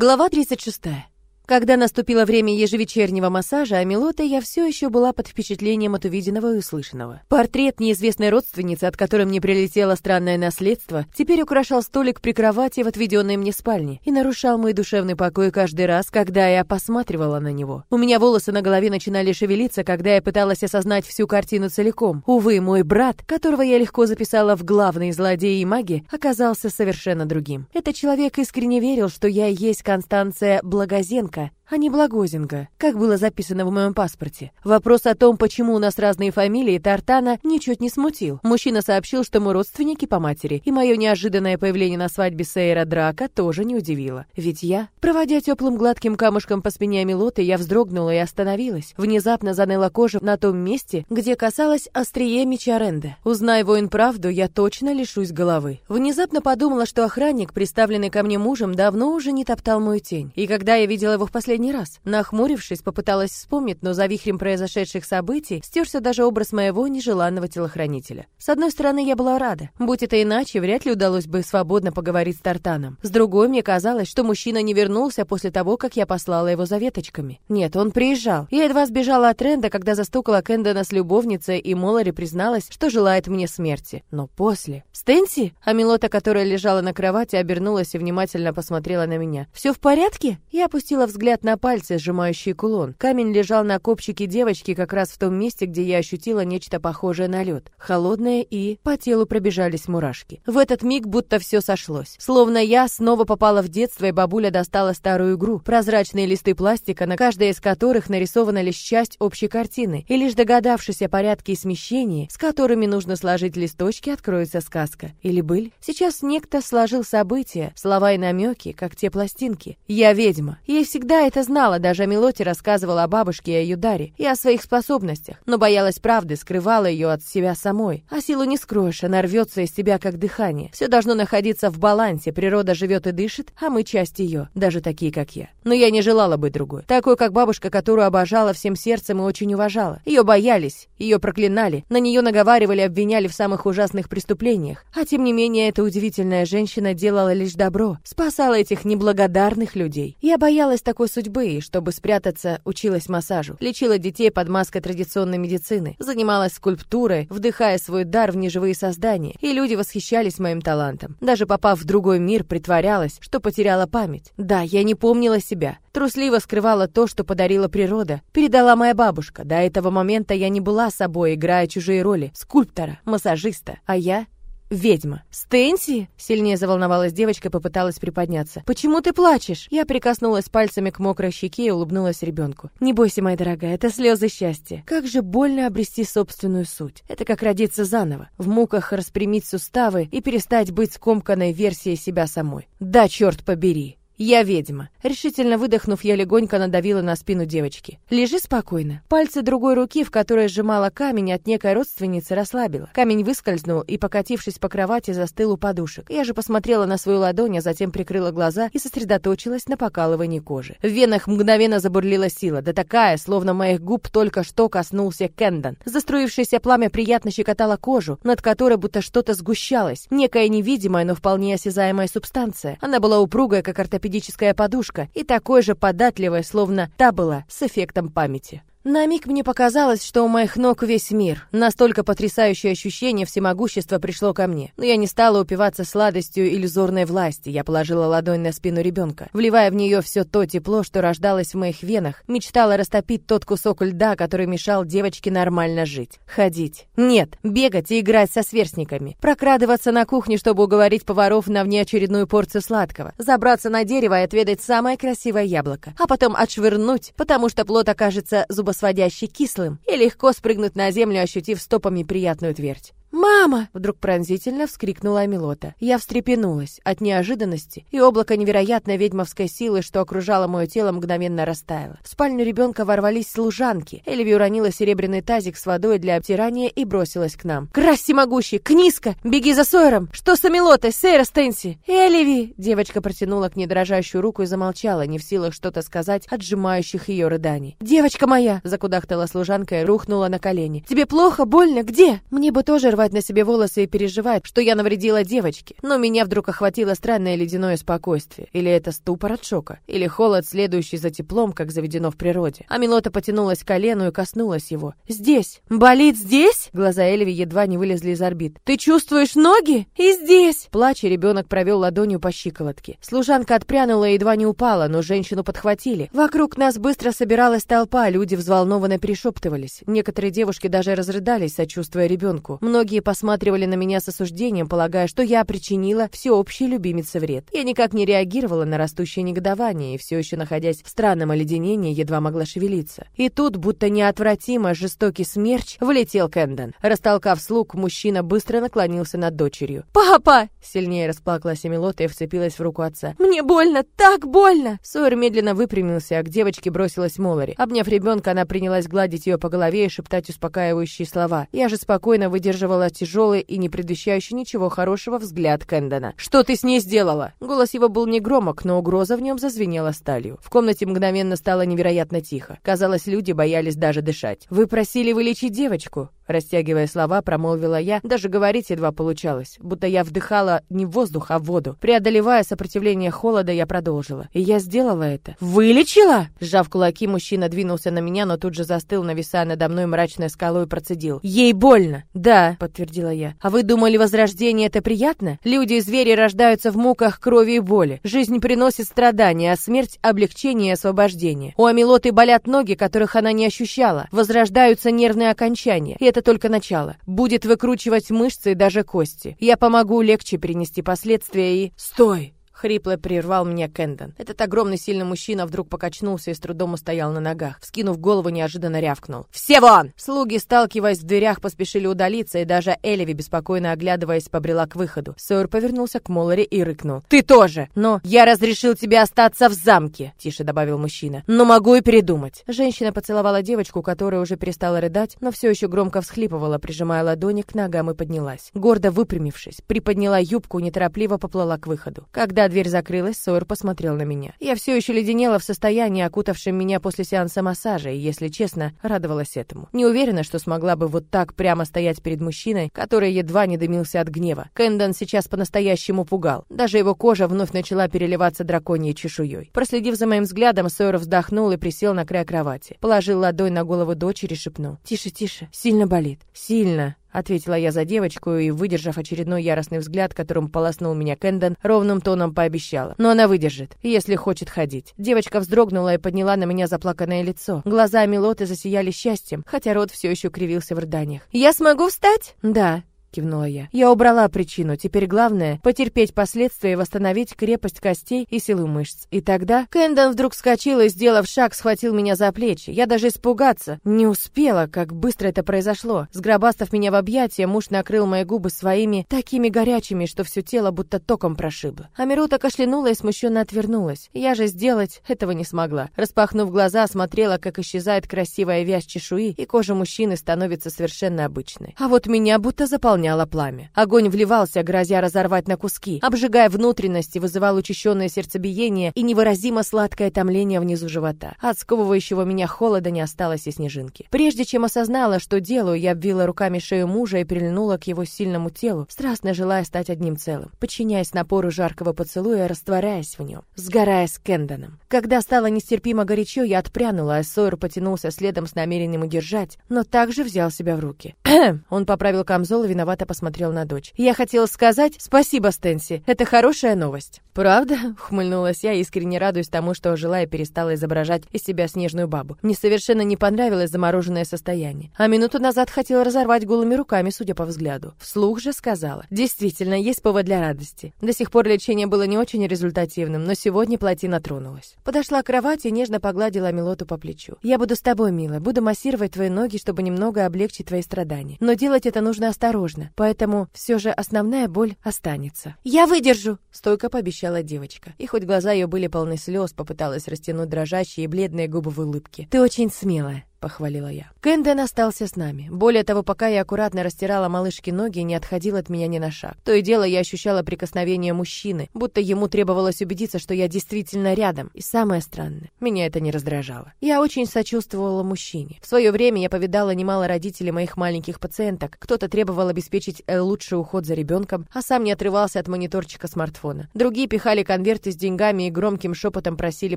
Глава 36. Когда наступило время ежевечернего массажа Амилота, я все еще была под впечатлением от увиденного и услышанного. Портрет неизвестной родственницы, от которой мне прилетело странное наследство, теперь украшал столик при кровати в отведенной мне спальне и нарушал мой душевный покой каждый раз, когда я посматривала на него. У меня волосы на голове начинали шевелиться, когда я пыталась осознать всю картину целиком. Увы, мой брат, которого я легко записала в главные злодеи и маги, оказался совершенно другим. Этот человек искренне верил, что я есть Констанция Благозенко, Лукашенко а не Благозинга, как было записано в моем паспорте. Вопрос о том, почему у нас разные фамилии, Тартана ничуть не смутил. Мужчина сообщил, что мы родственники по матери, и мое неожиданное появление на свадьбе Сейра Драка тоже не удивило. Ведь я, проводя теплым гладким камушком по спине Амилоты, я вздрогнула и остановилась. Внезапно заныла кожа на том месте, где касалась острие меча Ренда. Узнай воин правду, я точно лишусь головы. Внезапно подумала, что охранник, представленный ко мне мужем, давно уже не топтал мою тень. И когда я видела его в последний раз. Нахмурившись, попыталась вспомнить, но за вихрем произошедших событий стерся даже образ моего нежеланного телохранителя. С одной стороны, я была рада. Будь это иначе, вряд ли удалось бы свободно поговорить с Тартаном. С другой, мне казалось, что мужчина не вернулся после того, как я послала его за веточками. Нет, он приезжал. Я едва сбежала от Ренда, когда застукала Кэндона с любовницей, и Молари призналась, что желает мне смерти. Но после... «Стэнси?» Амилота, которая лежала на кровати, обернулась и внимательно посмотрела на меня. «Все в порядке?» Я опустила взгляд на пальцы, сжимающие кулон. Камень лежал на копчике девочки как раз в том месте, где я ощутила нечто похожее на лед. Холодное и... По телу пробежались мурашки. В этот миг будто все сошлось. Словно я снова попала в детство, и бабуля достала старую игру. Прозрачные листы пластика, на каждой из которых нарисована лишь часть общей картины. И лишь догадавшись о порядке и смещении, с которыми нужно сложить листочки, откроется сказка. Или быль? Сейчас некто сложил события, слова и намеки, как те пластинки. Я ведьма. Ей всегда это знала, даже Мелоти рассказывала о бабушке и о Юдаре, и о своих способностях, но боялась правды, скрывала ее от себя самой. А силу не скроешь, она рвется из тебя, как дыхание. Все должно находиться в балансе, природа живет и дышит, а мы часть ее, даже такие, как я. Но я не желала быть другой. Такой, как бабушка, которую обожала всем сердцем и очень уважала. Ее боялись, ее проклинали, на нее наговаривали, обвиняли в самых ужасных преступлениях. А тем не менее, эта удивительная женщина делала лишь добро, спасала этих неблагодарных людей. Я боялась такой судьбы, и чтобы спрятаться, училась массажу. Лечила детей под маской традиционной медицины. Занималась скульптурой, вдыхая свой дар в неживые создания. И люди восхищались моим талантом. Даже попав в другой мир, притворялась, что потеряла память. Да, я не помнила себя. Трусливо скрывала то, что подарила природа. Передала моя бабушка. До этого момента я не была собой, играя чужие роли. Скульптора, массажиста. А я ведьма. Стэнси? Сильнее заволновалась девочка попыталась приподняться. Почему ты плачешь? Я прикоснулась пальцами к мокрой щеке и улыбнулась ребенку. Не бойся, моя дорогая, это слезы счастья. Как же больно обрести собственную суть. Это как родиться заново, в муках распрямить суставы и перестать быть скомканной версией себя самой. Да, черт побери. «Я ведьма». Решительно выдохнув, я легонько надавила на спину девочки. «Лежи спокойно». Пальцы другой руки, в которой сжимала камень от некой родственницы, расслабила. Камень выскользнул и, покатившись по кровати, застыл у подушек. Я же посмотрела на свою ладонь, а затем прикрыла глаза и сосредоточилась на покалывании кожи. В венах мгновенно забурлила сила, да такая, словно моих губ только что коснулся Кендон. Заструившееся пламя приятно щекотало кожу, над которой будто что-то сгущалось. Некая невидимая, но вполне осязаемая субстанция. Она была упругая, как ортопедия ортопедическая подушка и такой же податливая, словно та была с эффектом памяти. На миг мне показалось, что у моих ног весь мир. Настолько потрясающее ощущение всемогущества пришло ко мне. Но я не стала упиваться сладостью иллюзорной власти. Я положила ладонь на спину ребенка, вливая в нее все то тепло, что рождалось в моих венах. Мечтала растопить тот кусок льда, который мешал девочке нормально жить. Ходить. Нет, бегать и играть со сверстниками. Прокрадываться на кухне, чтобы уговорить поваров на внеочередную порцию сладкого. Забраться на дерево и отведать самое красивое яблоко. А потом отшвырнуть, потому что плод окажется зубосводящим сводящий кислым, и легко спрыгнуть на землю, ощутив стопами приятную твердь. «Мама!» — вдруг пронзительно вскрикнула Амилота. Я встрепенулась от неожиданности, и облако невероятной ведьмовской силы, что окружало мое тело, мгновенно растаяло. В спальню ребенка ворвались служанки. Эльви уронила серебряный тазик с водой для обтирания и бросилась к нам. «Крась всемогущий! Книска! Беги за Сойером! Что с Амилотой? Сейра Стэнси!» «Эльви!» — девочка протянула к ней дрожащую руку и замолчала, не в силах что-то сказать от сжимающих ее рыданий. «Девочка моя!» — закудахтала служанка и рухнула на колени. «Тебе плохо? Больно? Где?» Мне бы тоже рвать на себе волосы и переживать, что я навредила девочке. Но меня вдруг охватило странное ледяное спокойствие. Или это ступор от шока, или холод, следующий за теплом, как заведено в природе. А Милота потянулась к колену и коснулась его. «Здесь! Болит здесь?» Глаза Эльви едва не вылезли из орбит. «Ты чувствуешь ноги? И здесь!» Плача, ребенок провел ладонью по щиколотке. Служанка отпрянула и едва не упала, но женщину подхватили. Вокруг нас быстро собиралась толпа, люди взволнованно перешептывались. Некоторые девушки даже разрыдались, сочувствуя ребенку. Многие посматривали на меня с осуждением, полагая, что я причинила всеобщей любимице вред. Я никак не реагировала на растущее негодование и все еще, находясь в странном оледенении, едва могла шевелиться. И тут, будто неотвратимо жестокий смерч, влетел Кэндон. Растолкав слуг, мужчина быстро наклонился над дочерью. «Папа!» — сильнее расплакалась Эмилота и вцепилась в руку отца. «Мне больно! Так больно!» Сойер медленно выпрямился, а к девочке бросилась Молари. Обняв ребенка, она принялась гладить ее по голове и шептать успокаивающие слова. Я же спокойно выдерживала тяжелый и не предвещающий ничего хорошего взгляд Кэндона. «Что ты с ней сделала?» Голос его был не громок, но угроза в нем зазвенела сталью. В комнате мгновенно стало невероятно тихо. Казалось, люди боялись даже дышать. «Вы просили вылечить девочку?» Растягивая слова, промолвила я, даже говорить едва получалось, будто я вдыхала не воздух, а воду. Преодолевая сопротивление холода, я продолжила. И я сделала это. «Вылечила?» Сжав кулаки, мужчина двинулся на меня, но тут же застыл, нависая надо мной мрачной скалой и процедил. «Ей больно!» «Да», — подтвердила я. «А вы думали, возрождение — это приятно? Люди и звери рождаются в муках, крови и боли. Жизнь приносит страдания, а смерть — облегчение и освобождение. У Амилоты болят ноги, которых она не ощущала. Возрождаются нервные окончания. И это только начало. Будет выкручивать мышцы и даже кости. Я помогу легче перенести последствия и... Стой! Хрипло прервал меня Кэндон. Этот огромный сильный мужчина вдруг покачнулся и с трудом устоял на ногах. Вскинув голову, неожиданно рявкнул. «Все вон!» Слуги, сталкиваясь в дверях, поспешили удалиться, и даже Элеви, беспокойно оглядываясь, побрела к выходу. Сойер повернулся к Молларе и рыкнул. «Ты тоже! Но я разрешил тебе остаться в замке!» Тише добавил мужчина. «Но могу и передумать!» Женщина поцеловала девочку, которая уже перестала рыдать, но все еще громко всхлипывала, прижимая ладони к ногам и поднялась. Гордо выпрямившись, приподняла юбку, неторопливо поплыла к выходу. Когда дверь закрылась, Сойер посмотрел на меня. Я все еще леденела в состоянии, окутавшем меня после сеанса массажа, и, если честно, радовалась этому. Не уверена, что смогла бы вот так прямо стоять перед мужчиной, который едва не дымился от гнева. Кэндон сейчас по-настоящему пугал. Даже его кожа вновь начала переливаться драконьей чешуей. Проследив за моим взглядом, Сойер вздохнул и присел на край кровати. Положил ладонь на голову дочери шепнул. «Тише, тише. Сильно болит. Сильно. Ответила я за девочку и, выдержав очередной яростный взгляд, которым полоснул меня Кэндон, ровным тоном пообещала. Но она выдержит, если хочет ходить. Девочка вздрогнула и подняла на меня заплаканное лицо. Глаза Милоты засияли счастьем, хотя рот все еще кривился в рыданиях. «Я смогу встать?» «Да», — кивнула я. «Я убрала причину. Теперь главное — потерпеть последствия и восстановить крепость костей и силу мышц. И тогда...» Кэндон вдруг вскочил и, сделав шаг, схватил меня за плечи. Я даже испугаться не успела, как быстро это произошло. Сгробастав меня в объятия, муж накрыл мои губы своими, такими горячими, что все тело будто током прошибло. Амирута кашлянула и смущенно отвернулась. Я же сделать этого не смогла. Распахнув глаза, смотрела, как исчезает красивая вязь чешуи, и кожа мужчины становится совершенно обычной. А вот меня будто заполняла наполняло пламя. Огонь вливался, грозя разорвать на куски, обжигая внутренности, вызывал учащенное сердцебиение и невыразимо сладкое томление внизу живота. От сковывающего меня холода не осталось и снежинки. Прежде чем осознала, что делаю, я обвила руками шею мужа и прильнула к его сильному телу, страстно желая стать одним целым, подчиняясь напору жаркого поцелуя, растворяясь в нем, сгорая с Кендоном. Когда стало нестерпимо горячо, я отпрянула, а Сойер потянулся следом с намерением удержать, но также взял себя в руки. Он поправил камзол и виноват виновато посмотрел на дочь. «Я хотела сказать спасибо, Стэнси. Это хорошая новость». «Правда?» — ухмыльнулась я, искренне радуясь тому, что желая перестала изображать из себя снежную бабу. Мне совершенно не понравилось замороженное состояние. А минуту назад хотела разорвать голыми руками, судя по взгляду. Вслух же сказала. «Действительно, есть повод для радости. До сих пор лечение было не очень результативным, но сегодня плотина тронулась». Подошла к кровати и нежно погладила Милоту по плечу. «Я буду с тобой, милая. Буду массировать твои ноги, чтобы немного облегчить твои страдания. Но делать это нужно осторожно невозможно, поэтому все же основная боль останется. «Я выдержу!» — стойко пообещала девочка. И хоть глаза ее были полны слез, попыталась растянуть дрожащие и бледные губы в улыбке. «Ты очень смелая!» — похвалила я. Кэнден остался с нами. Более того, пока я аккуратно растирала малышке ноги, не отходил от меня ни на шаг. То и дело я ощущала прикосновение мужчины, будто ему требовалось убедиться, что я действительно рядом. И самое странное, меня это не раздражало. Я очень сочувствовала мужчине. В свое время я повидала немало родителей моих маленьких пациенток. Кто-то требовал обеспечить э, лучший уход за ребенком, а сам не отрывался от мониторчика смартфона. Другие пихали конверты с деньгами и громким шепотом просили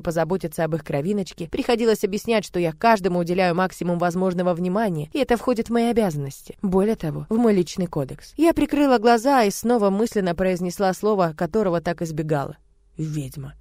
позаботиться об их кровиночке. Приходилось объяснять, что я каждому уделяю уделяю максимум возможного внимания, и это входит в мои обязанности. Более того, в мой личный кодекс. Я прикрыла глаза и снова мысленно произнесла слово, которого так избегала. «Ведьма».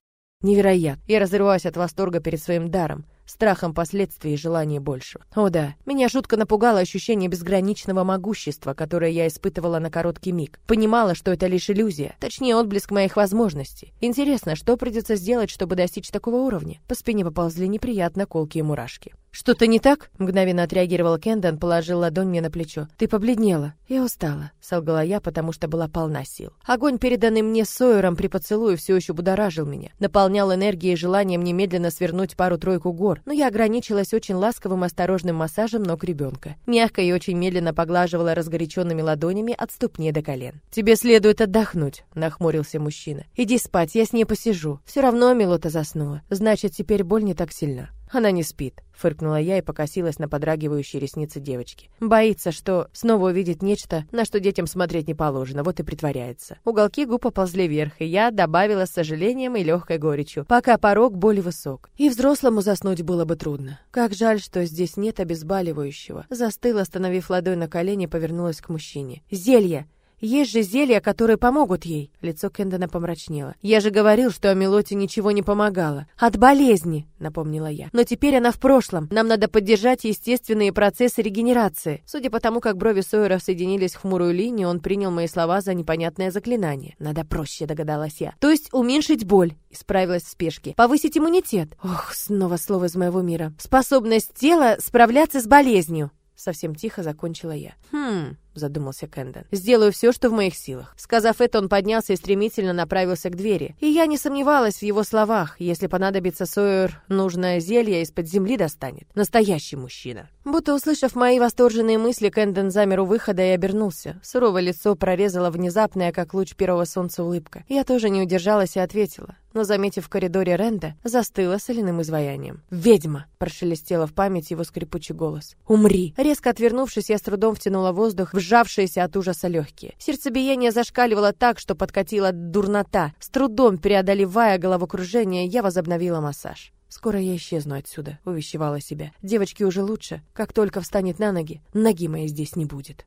Невероятно. Я разрываюсь от восторга перед своим даром страхом последствий и желанием большего. О да, меня жутко напугало ощущение безграничного могущества, которое я испытывала на короткий миг. Понимала, что это лишь иллюзия, точнее отблеск моих возможностей. Интересно, что придется сделать, чтобы достичь такого уровня? По спине поползли неприятно колкие мурашки. «Что-то не так?» — мгновенно отреагировал Кендон, положил ладонь мне на плечо. «Ты побледнела. Я устала», — солгала я, потому что была полна сил. Огонь, переданный мне Сойером при поцелуе, все еще будоражил меня. Наполнял энергией и желанием немедленно свернуть пару-тройку гор, но я ограничилась очень ласковым осторожным массажем ног ребенка. Мягко и очень медленно поглаживала разгоряченными ладонями от ступни до колен. «Тебе следует отдохнуть», — нахмурился мужчина. «Иди спать, я с ней посижу. Все равно Милота заснула. Значит, теперь боль не так сильна». Она не спит, фыркнула я и покосилась на подрагивающие ресницы девочки. Боится, что снова увидит нечто, на что детям смотреть не положено, вот и притворяется. Уголки губ поползли вверх, и я добавила с сожалением и легкой горечью, пока порог более высок. И взрослому заснуть было бы трудно. Как жаль, что здесь нет обезболивающего. Застыла, остановив ладонь на колени, повернулась к мужчине. «Зелье!» Есть же зелья, которые помогут ей. Лицо Кендона помрачнело. Я же говорил, что Амелоте ничего не помогало. От болезни, напомнила я. Но теперь она в прошлом. Нам надо поддержать естественные процессы регенерации. Судя по тому, как брови Сойера соединились в хмурую линию, он принял мои слова за непонятное заклинание. Надо проще, догадалась я. То есть уменьшить боль, исправилась в спешке. Повысить иммунитет. Ох, снова слово из моего мира. Способность тела справляться с болезнью. Совсем тихо закончила я. Хм, задумался Кэндон. «Сделаю все, что в моих силах». Сказав это, он поднялся и стремительно направился к двери. И я не сомневалась в его словах. Если понадобится Сойер, нужное зелье из-под земли достанет. Настоящий мужчина. Будто услышав мои восторженные мысли, Кэндон замер у выхода и обернулся. Суровое лицо прорезало внезапная, как луч первого солнца, улыбка. Я тоже не удержалась и ответила но, заметив в коридоре Ренда, застыла соляным изваянием. «Ведьма!» — прошелестела в память его скрипучий голос. «Умри!» Резко отвернувшись, я с трудом втянула воздух сжавшиеся от ужаса легкие. Сердцебиение зашкаливало так, что подкатила дурнота. С трудом преодолевая головокружение, я возобновила массаж. «Скоро я исчезну отсюда», — увещевала себя. «Девочке уже лучше. Как только встанет на ноги, ноги моей здесь не будет».